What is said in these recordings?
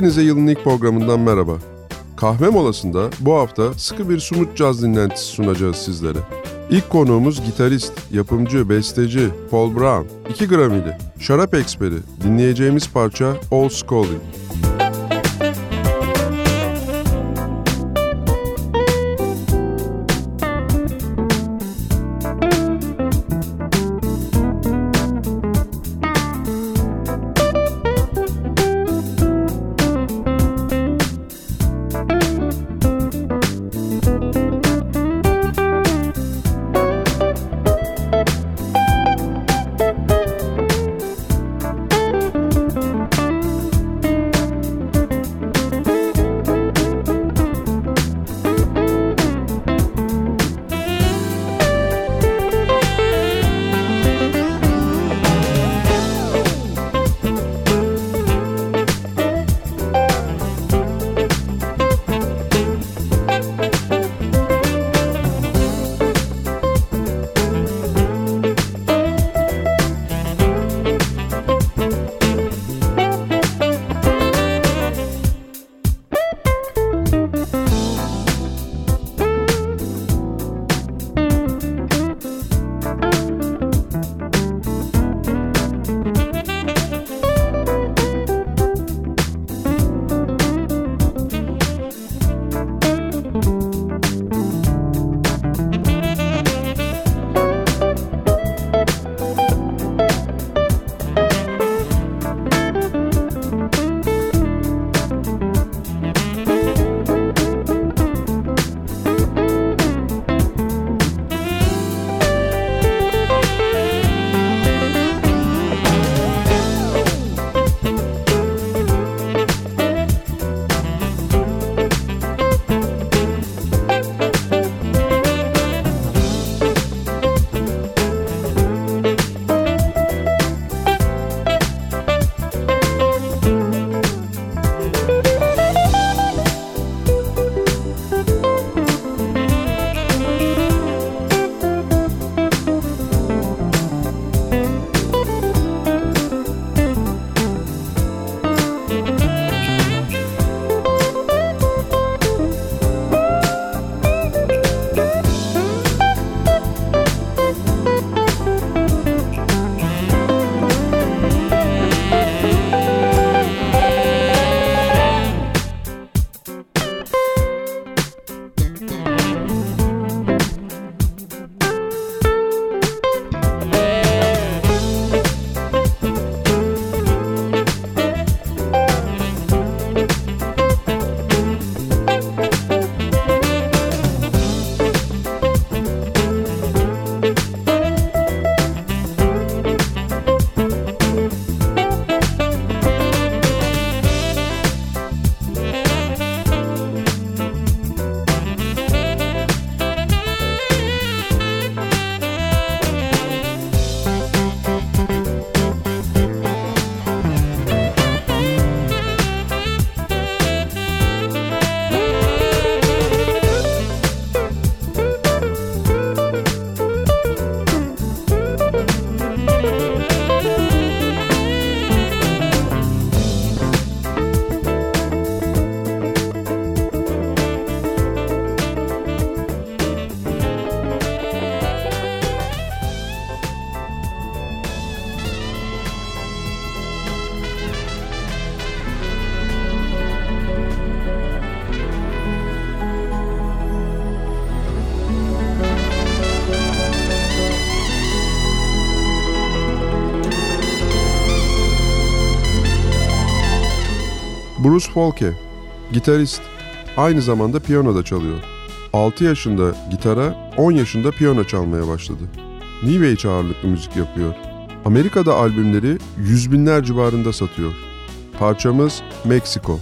Hepinize yılın ilk programından merhaba. Kahve molasında bu hafta sıkı bir sumut caz dinlentisi sunacağız sizlere. İlk konuğumuz gitarist, yapımcı, besteci Paul Brown. 2 Grammy'li, şarap eksperi. Dinleyeceğimiz parça All Scully. Bruce Folke, gitarist, aynı zamanda piyano da çalıyor. 6 yaşında gitara, 10 yaşında piyano çalmaya başladı. New Age ağırlıklı müzik yapıyor. Amerika'da albümleri yüz binler civarında satıyor. Parçamız Meksiko.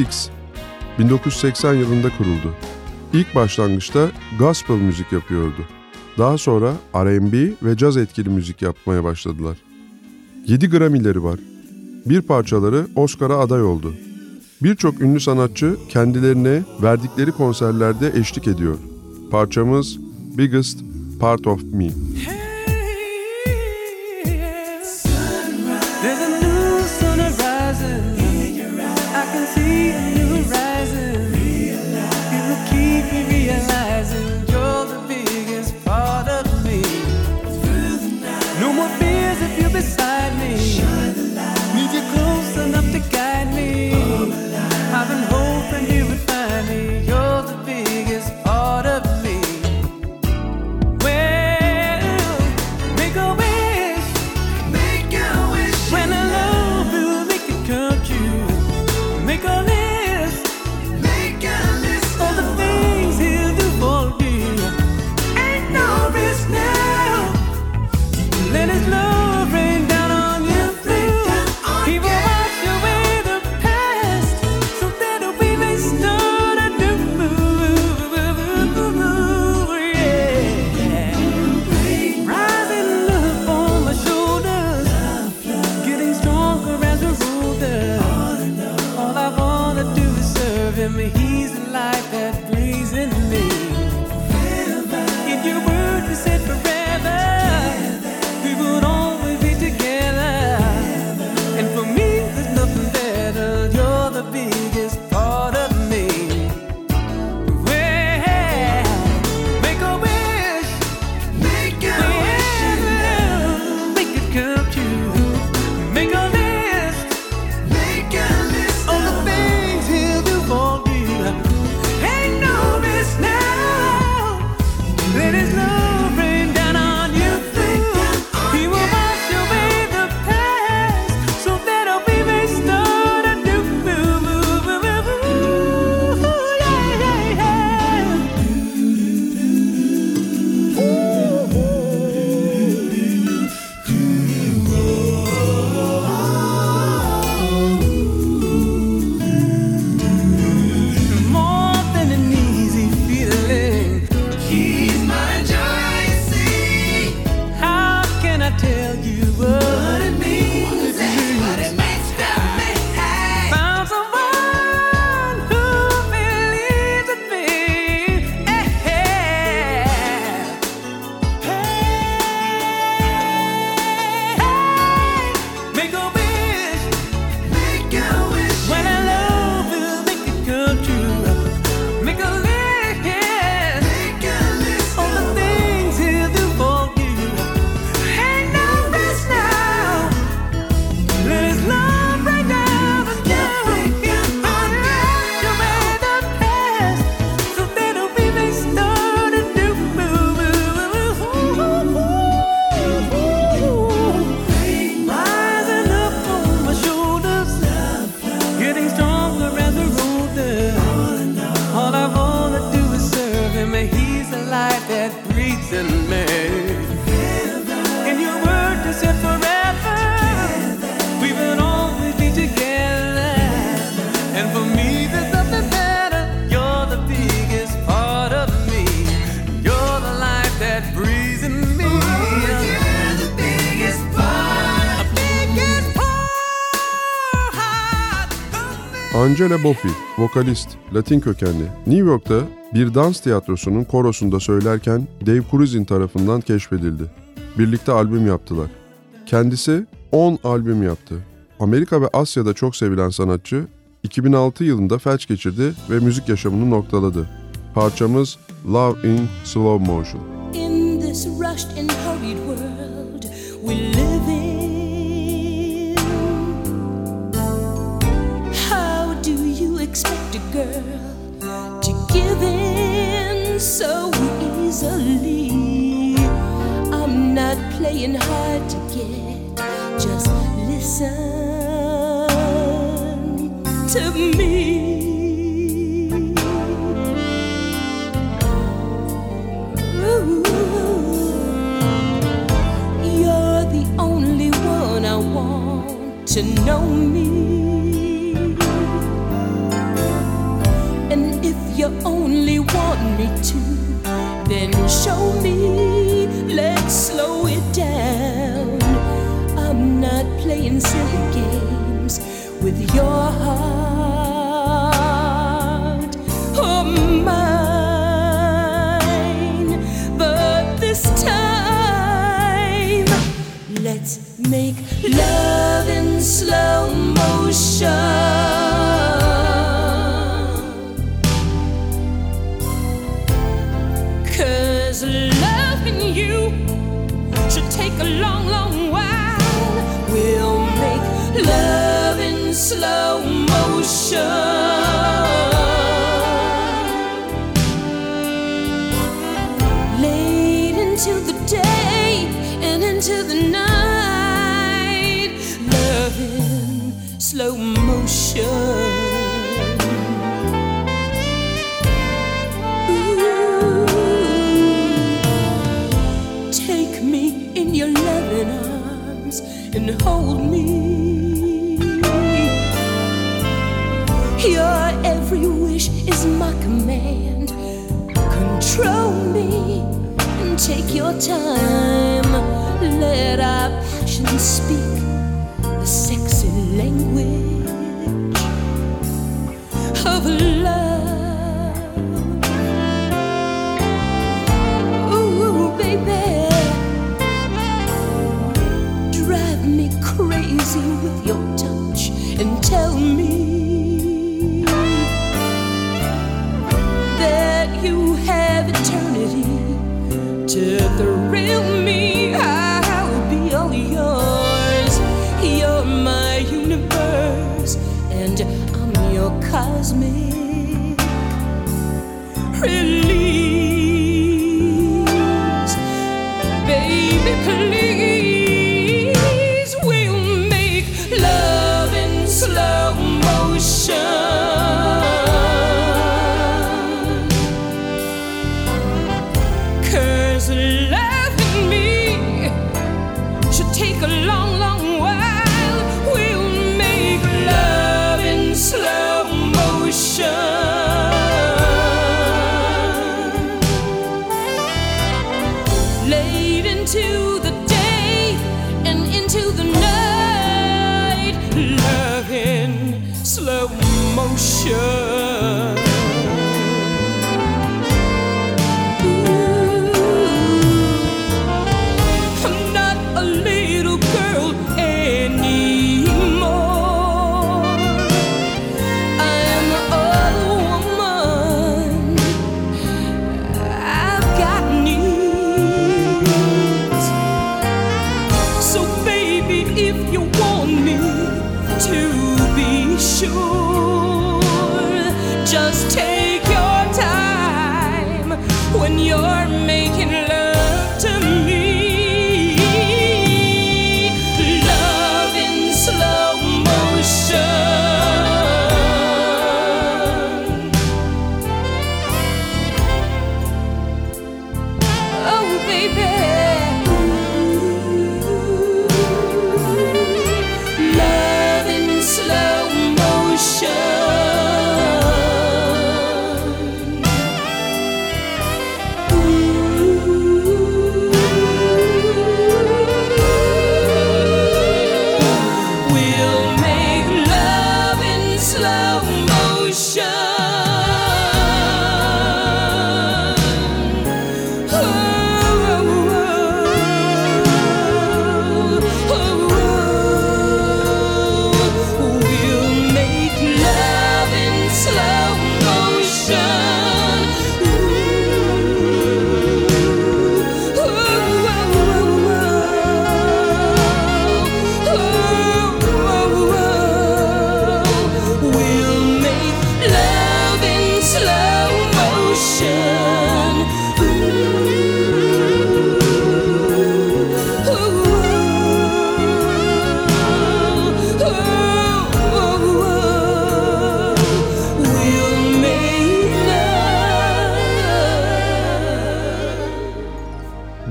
Six 1980 yılında kuruldu. İlk başlangıçta gospel müzik yapıyordu. Daha sonra R&B ve caz etkili müzik yapmaya başladılar. 7 Grammy'leri var. Bir parçaları Oscar'a aday oldu. Birçok ünlü sanatçı kendilerine verdikleri konserlerde eşlik ediyor. Parçamız Biggest Part of Me. Angela Boffi, vokalist, Latin kökenli, New York'ta bir dans tiyatrosunun korosunda söylerken Dave Cruzin tarafından keşfedildi. Birlikte albüm yaptılar. Kendisi 10 albüm yaptı. Amerika ve Asya'da çok sevilen sanatçı 2006 yılında felç geçirdi ve müzik yaşamını noktaladı. Parçamız Love in Slow Motion. In this rushed and hurried world we live give so easily. I'm not playing hard to get, just listen to me. Ooh, you're the only one I want to know me. You only want me to, then show me. Let's slow it down. I'm not playing silly games with your heart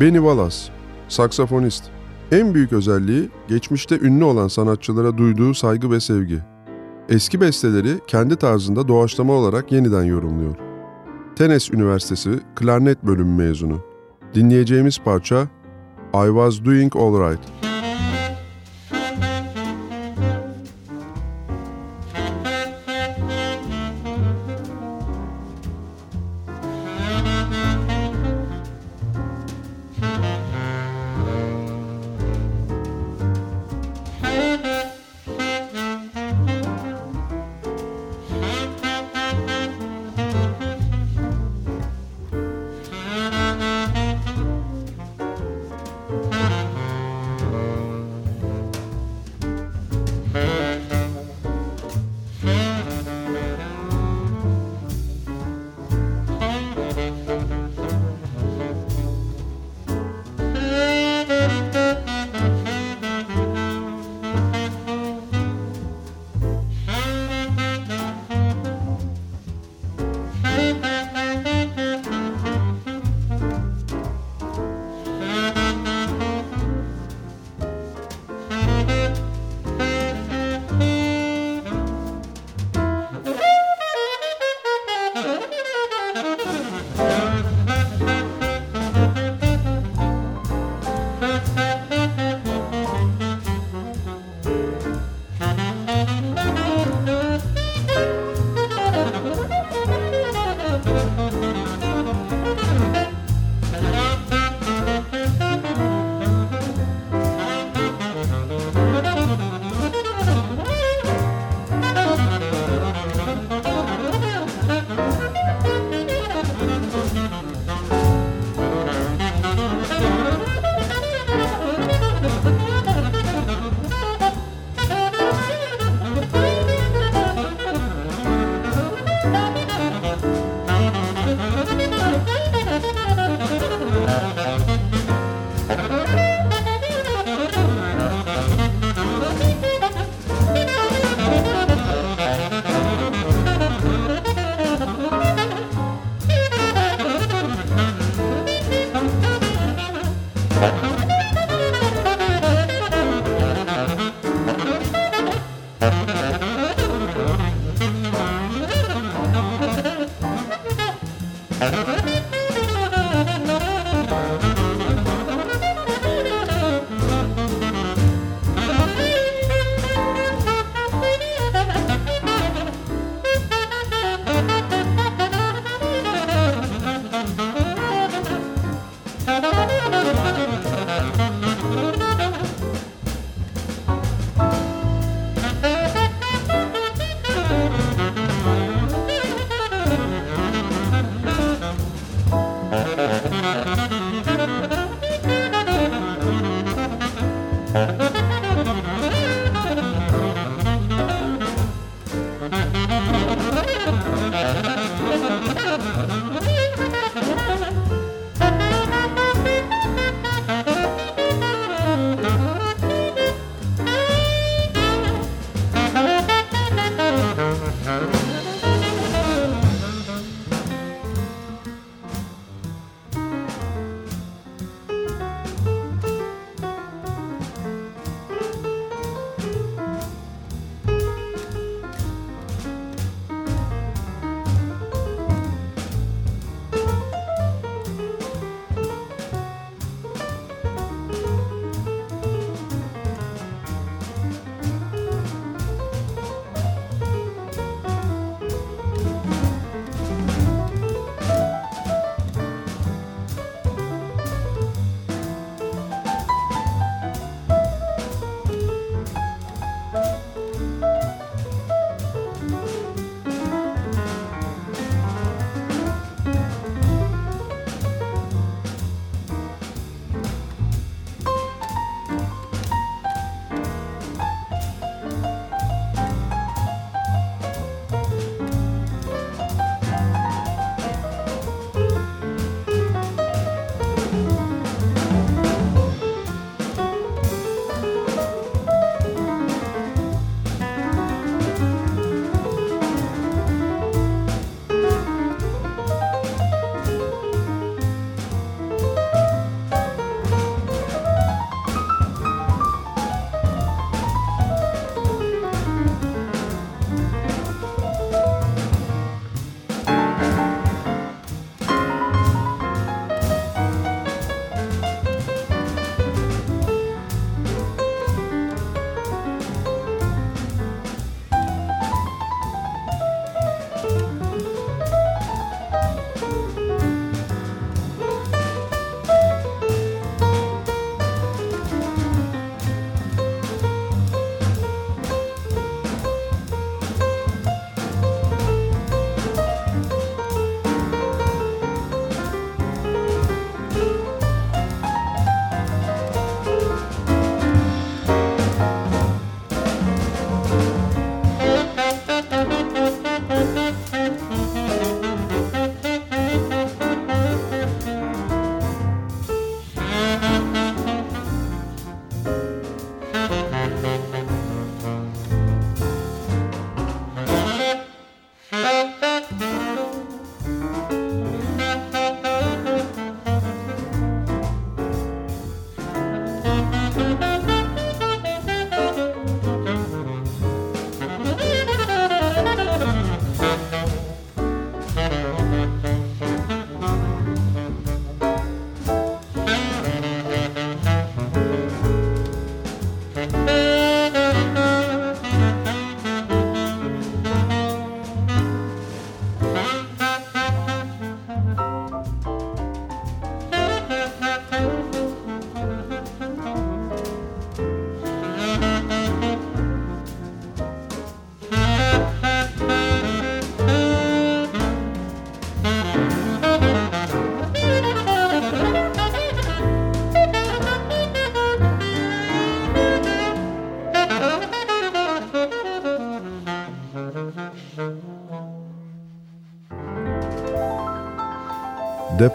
Benny Wallace, saksafonist. En büyük özelliği geçmişte ünlü olan sanatçılara duyduğu saygı ve sevgi. Eski besteleri kendi tarzında doğaçlama olarak yeniden yorumluyor. Tennessee Üniversitesi klarnet bölümü mezunu. Dinleyeceğimiz parça I Was Doing Alright.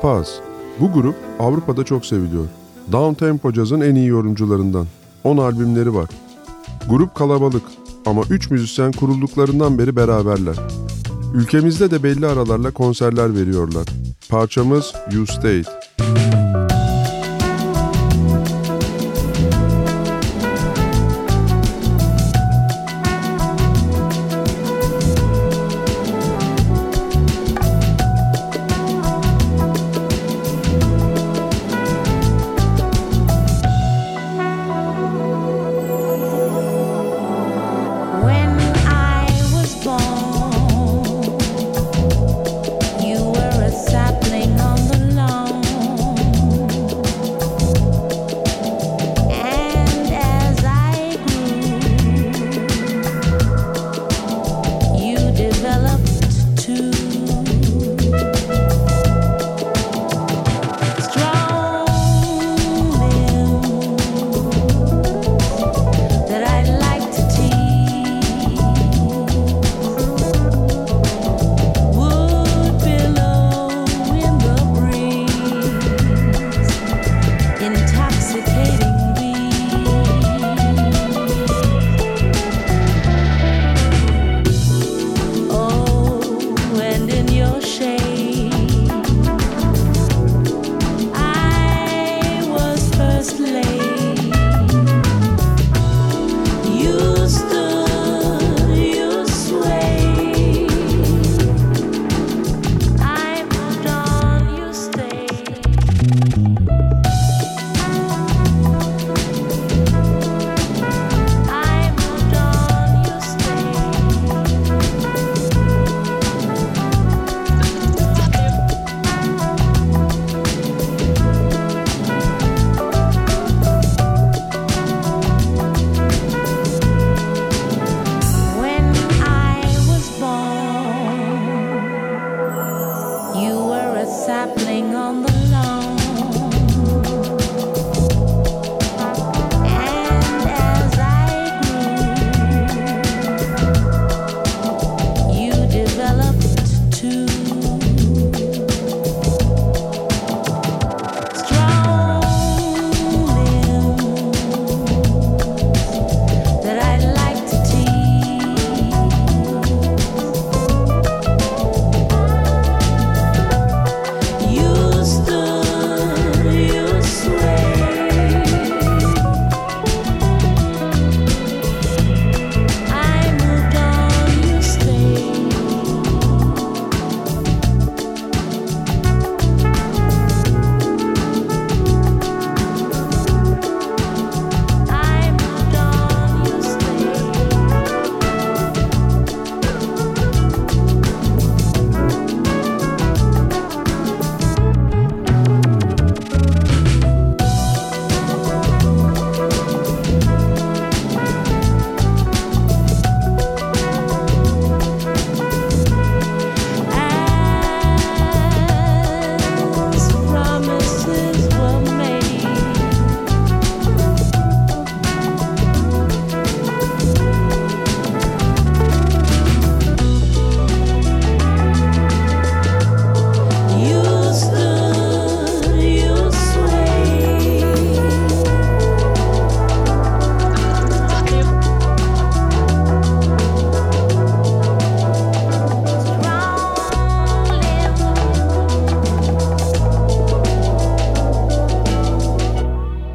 Paz. Bu grup Avrupa'da çok seviliyor. Downtempo cazın en iyi yorumcularından. 10 albümleri var. Grup kalabalık ama 3 müzisyen kurulduklarından beri beraberler. Ülkemizde de belli aralarla konserler veriyorlar. Parçamız You Stayed.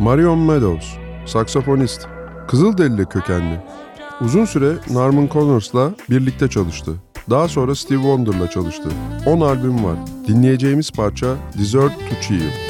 Marion Meadows, saksafonist, Kızılderili kökenli. Uzun süre Norman Connors'la birlikte çalıştı. Daha sonra Steve Wonder'la çalıştı. 10 albüm var. Dinleyeceğimiz parça Desert to Chill.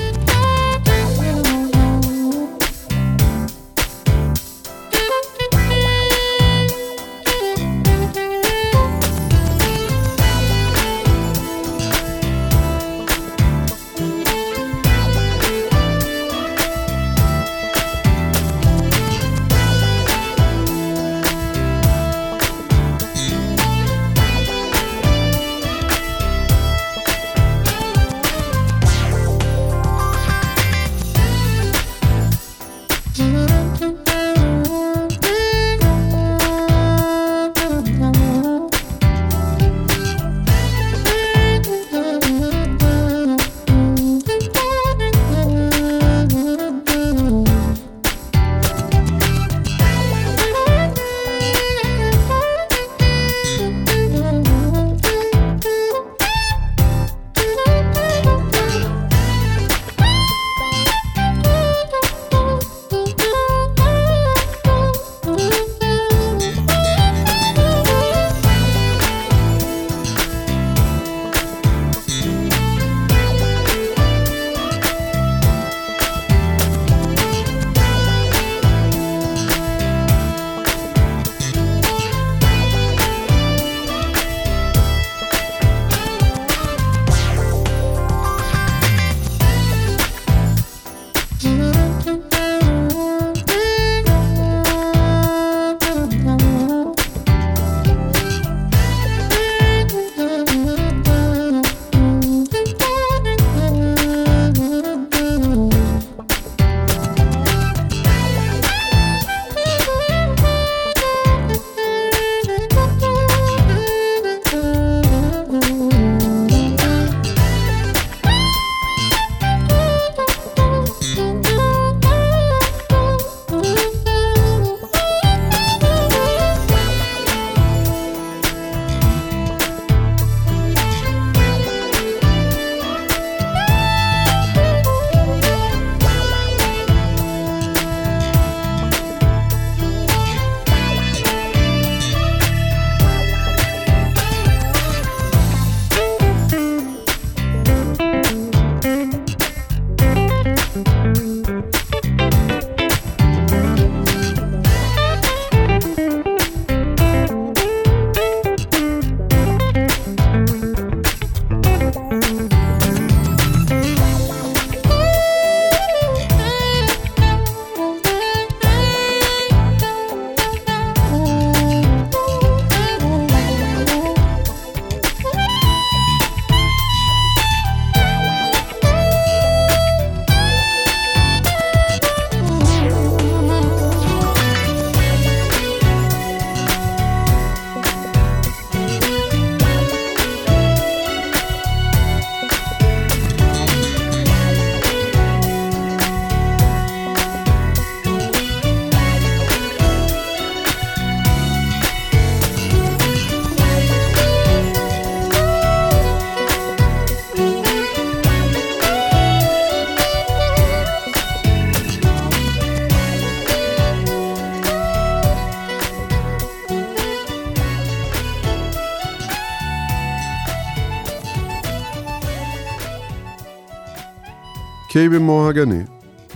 Kevin Mohagani,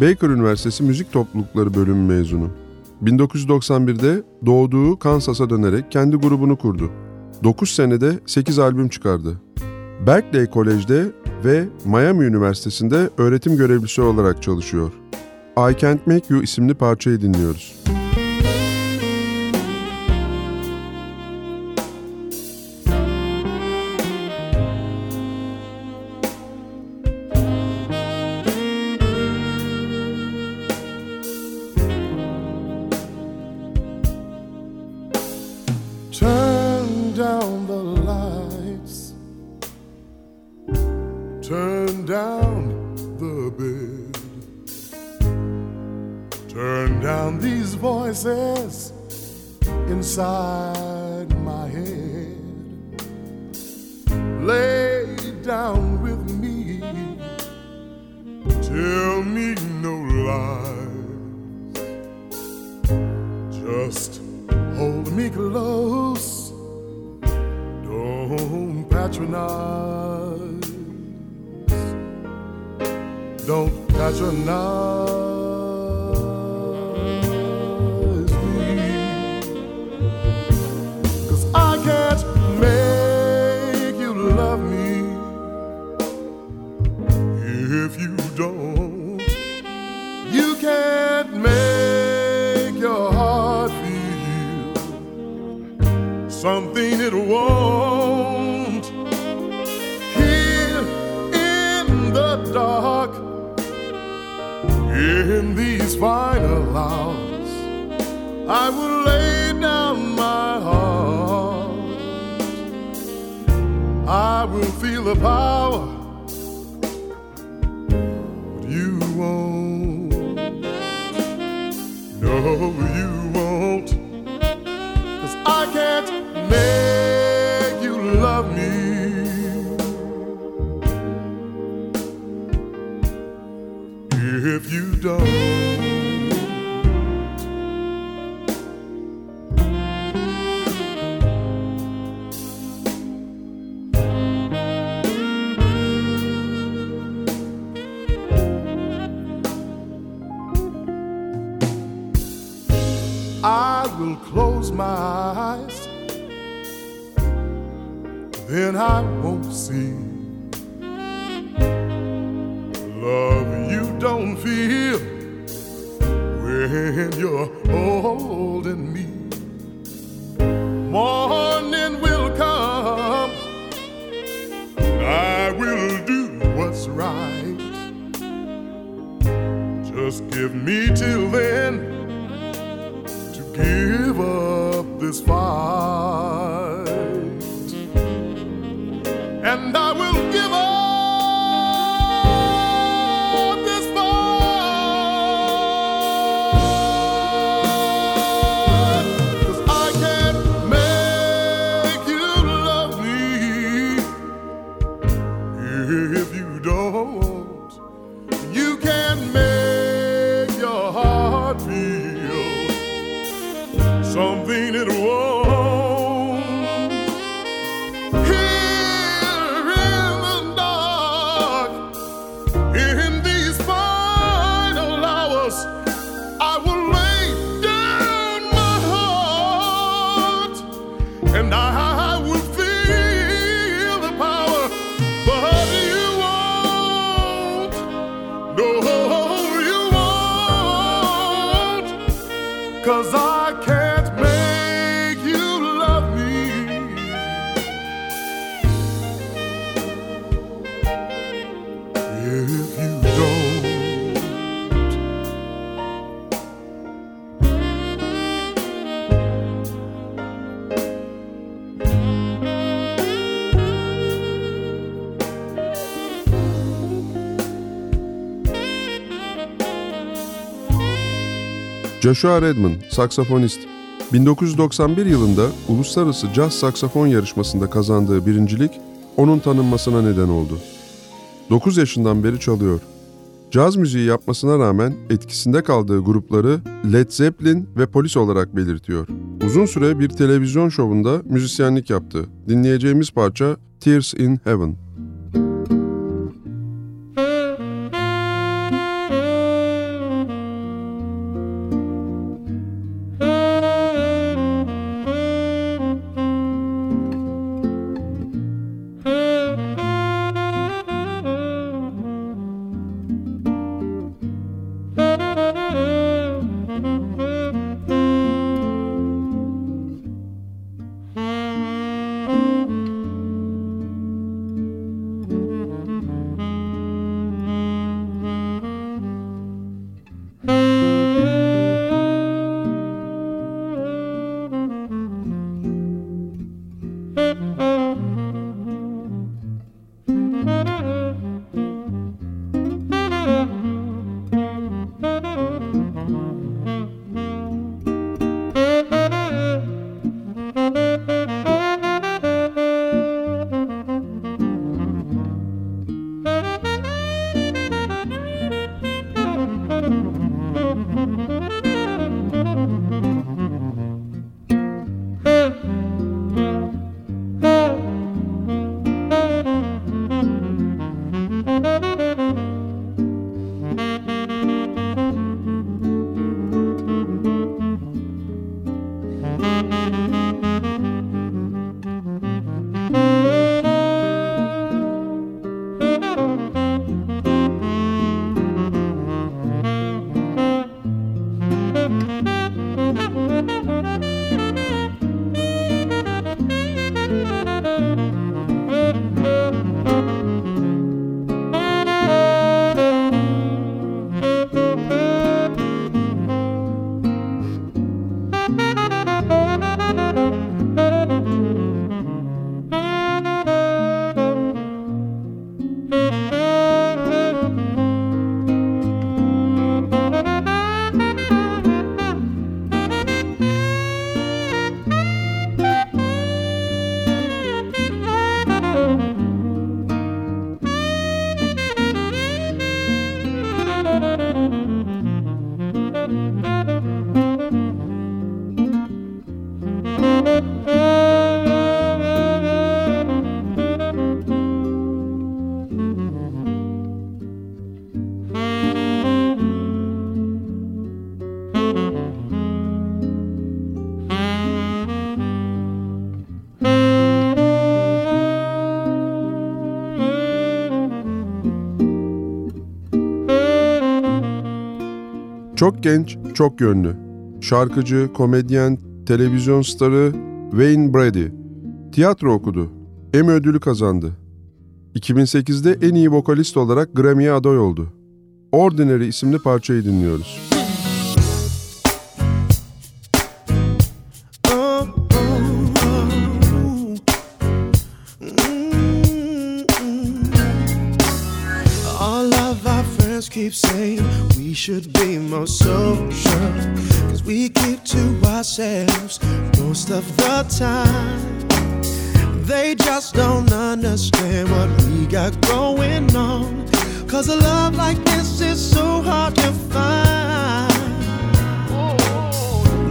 Baker Üniversitesi Müzik Toplulukları bölümü mezunu. 1991'de doğduğu Kansas'a dönerek kendi grubunu kurdu. 9 senede 8 albüm çıkardı. Berkeley Kolej'de ve Miami Üniversitesi'nde öğretim görevlisi olarak çalışıyor. I Can't Make You isimli parçayı dinliyoruz. Joshua Redman, saksafonist. 1991 yılında Uluslararası Caz Saksafon Yarışması'nda kazandığı birincilik onun tanınmasına neden oldu. 9 yaşından beri çalıyor. Caz müziği yapmasına rağmen etkisinde kaldığı grupları Led Zeppelin ve Polis olarak belirtiyor. Uzun süre bir televizyon şovunda müzisyenlik yaptı. Dinleyeceğimiz parça Tears in Heaven. Çok genç, çok yönlü. Şarkıcı, komedyen, televizyon starı Wayne Brady. Tiyatro okudu. Emmy ödülü kazandı. 2008'de en iyi vokalist olarak Grammy'ye aday oldu. Ordinary isimli parçayı dinliyoruz. Of the time. They just don't understand what we got going on. Cause a love like this is so hard to find.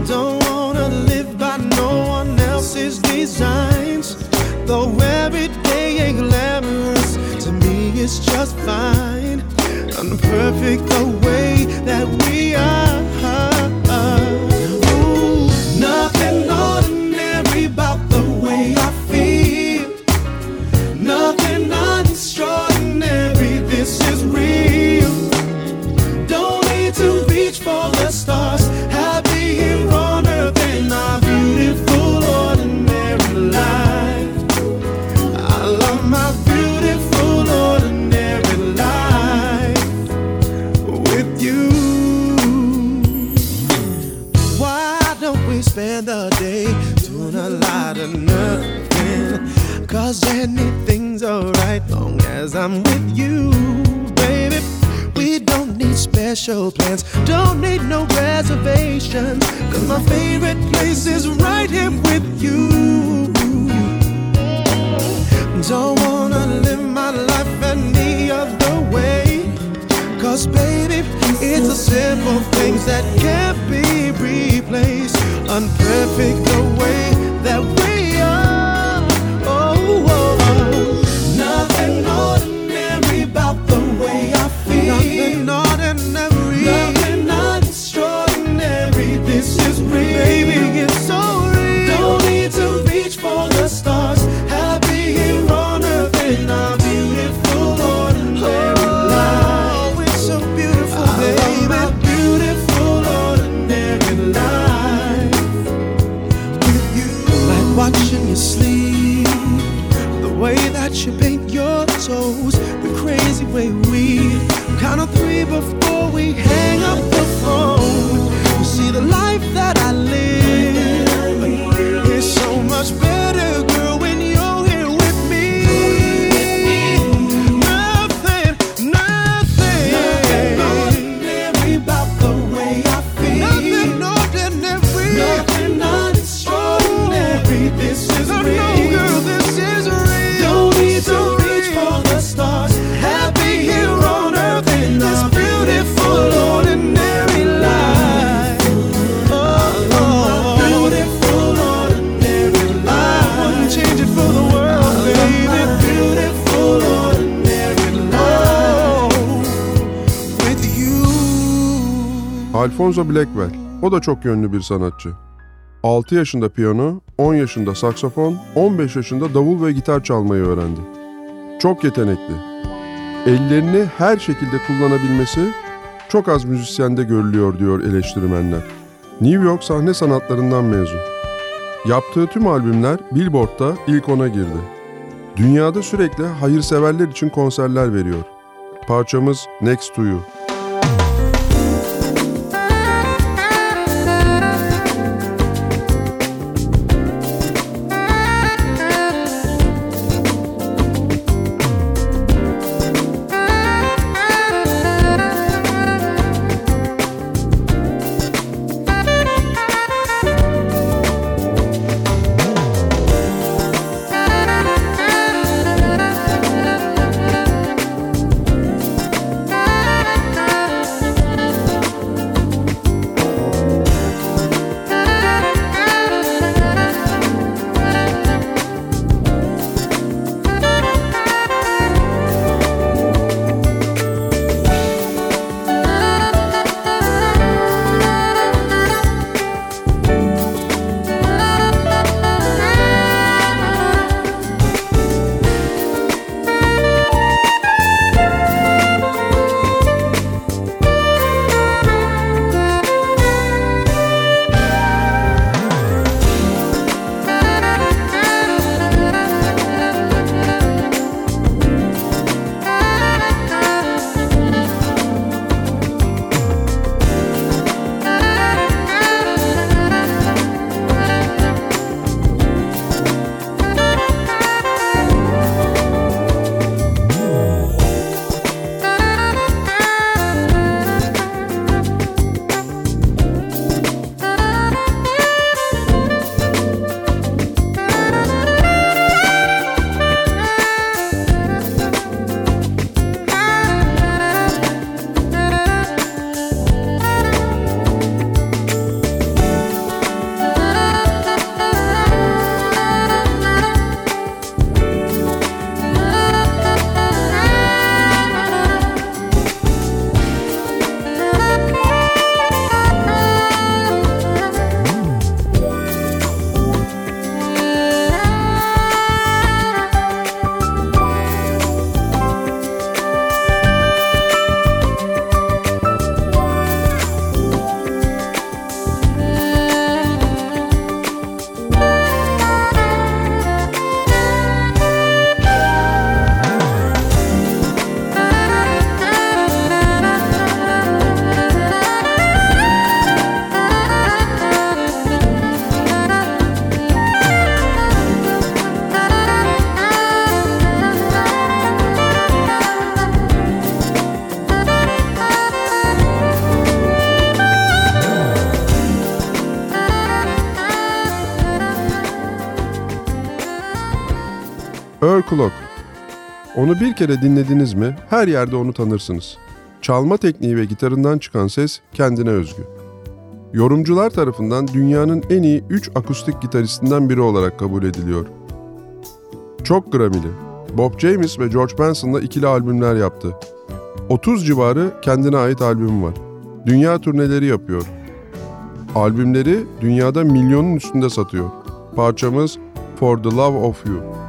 Don't wanna live by no one else's designs. Though every day ain't glamorous, to me it's just fine. Unperfect the way that we are. As I'm with you, baby. We don't need special plans, don't need no reservations. Cause my favorite place is right here with you. Don't wanna live my life any other way. Cause baby, it's the simple things that can't be replaced. Unperfect the way that we Alfonso Blackwell. O da çok yönlü bir sanatçı. 6 yaşında piyano, 10 yaşında saksafon, 15 yaşında davul ve gitar çalmayı öğrendi. Çok yetenekli. Ellerini her şekilde kullanabilmesi çok az müzisyende görülüyor diyor eleştirmenler. New York sahne sanatlarından mezun. Yaptığı tüm albümler Billboard'da ilk ona girdi. Dünyada sürekli hayırseverler için konserler veriyor. Parçamız Next to You. Onu bir kere dinlediniz mi her yerde onu tanırsınız. Çalma tekniği ve gitarından çıkan ses kendine özgü. Yorumcular tarafından dünyanın en iyi 3 akustik gitaristinden biri olarak kabul ediliyor. Çok Grammy'li. Bob James ve George Benson'la ikili albümler yaptı. 30 civarı kendine ait albüm var. Dünya turneleri yapıyor. Albümleri dünyada milyonun üstünde satıyor. Parçamız For the Love of You.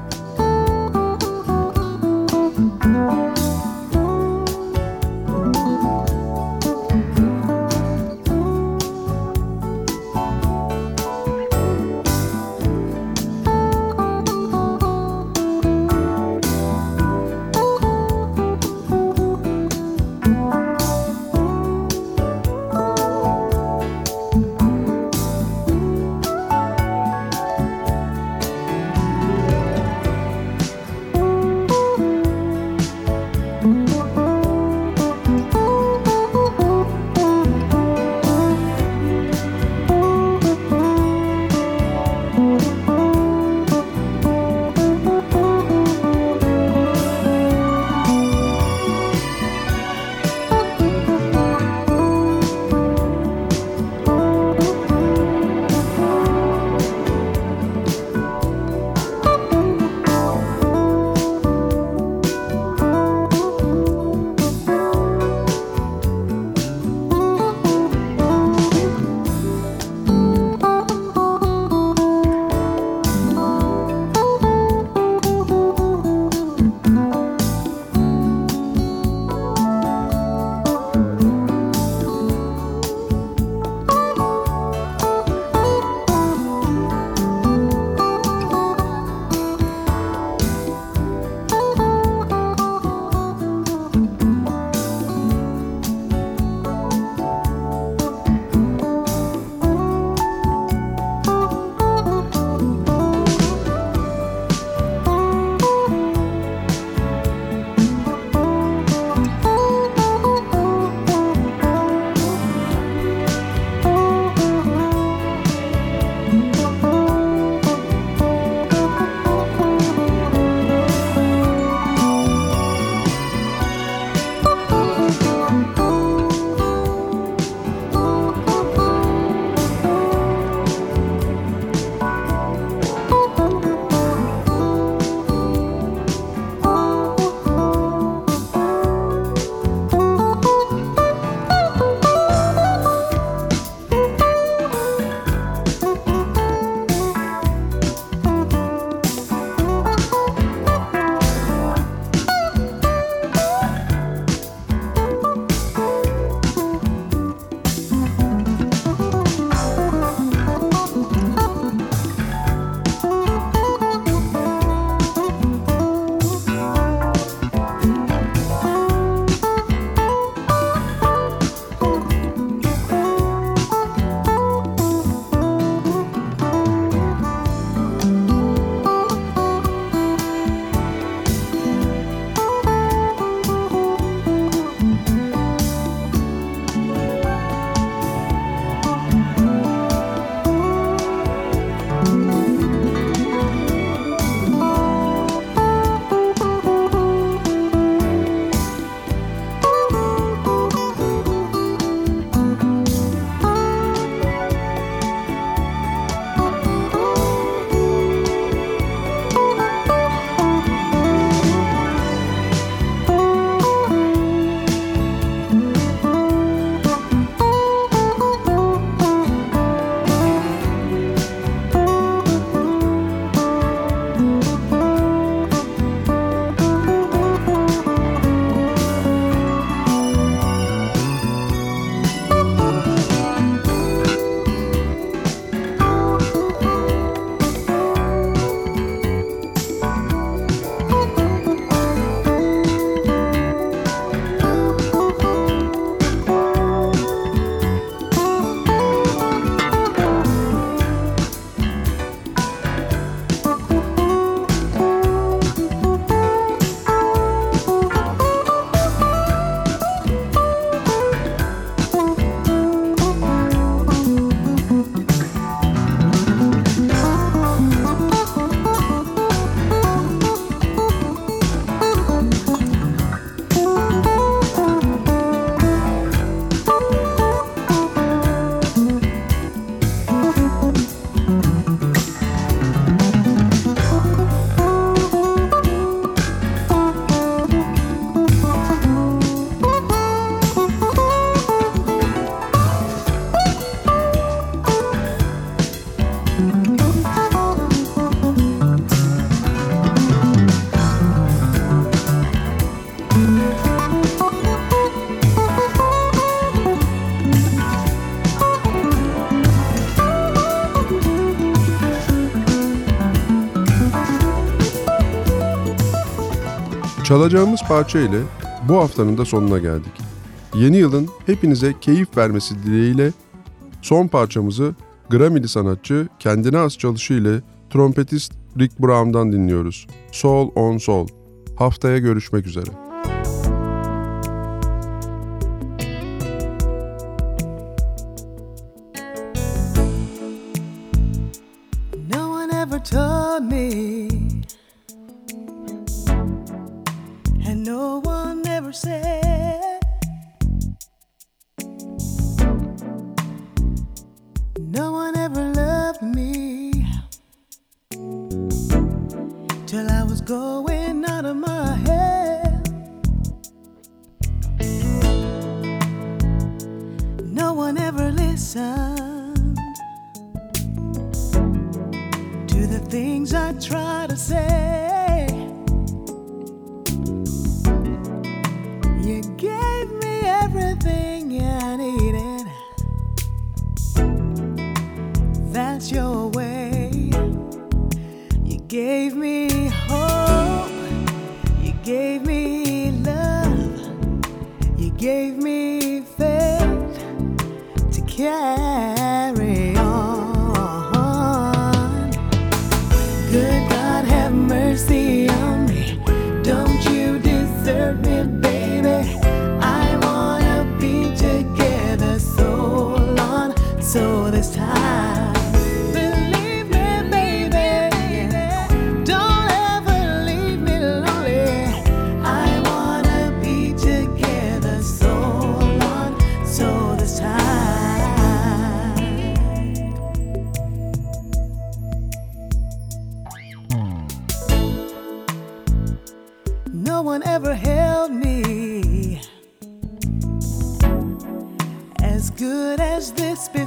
Çalacağımız parça ile bu haftanın da sonuna geldik. Yeni yılın hepinize keyif vermesi dileğiyle son parçamızı Grammy'li sanatçı kendine az çalışı ile trompetist Rick Brown'dan dinliyoruz. Soul on Soul. Haftaya görüşmek üzere.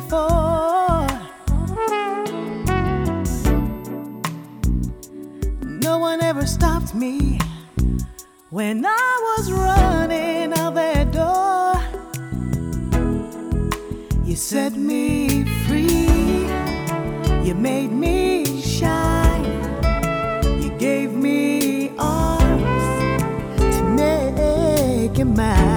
before. No one ever stopped me when I was running out that door. You set me free, you made me shine, you gave me arms to make it mine.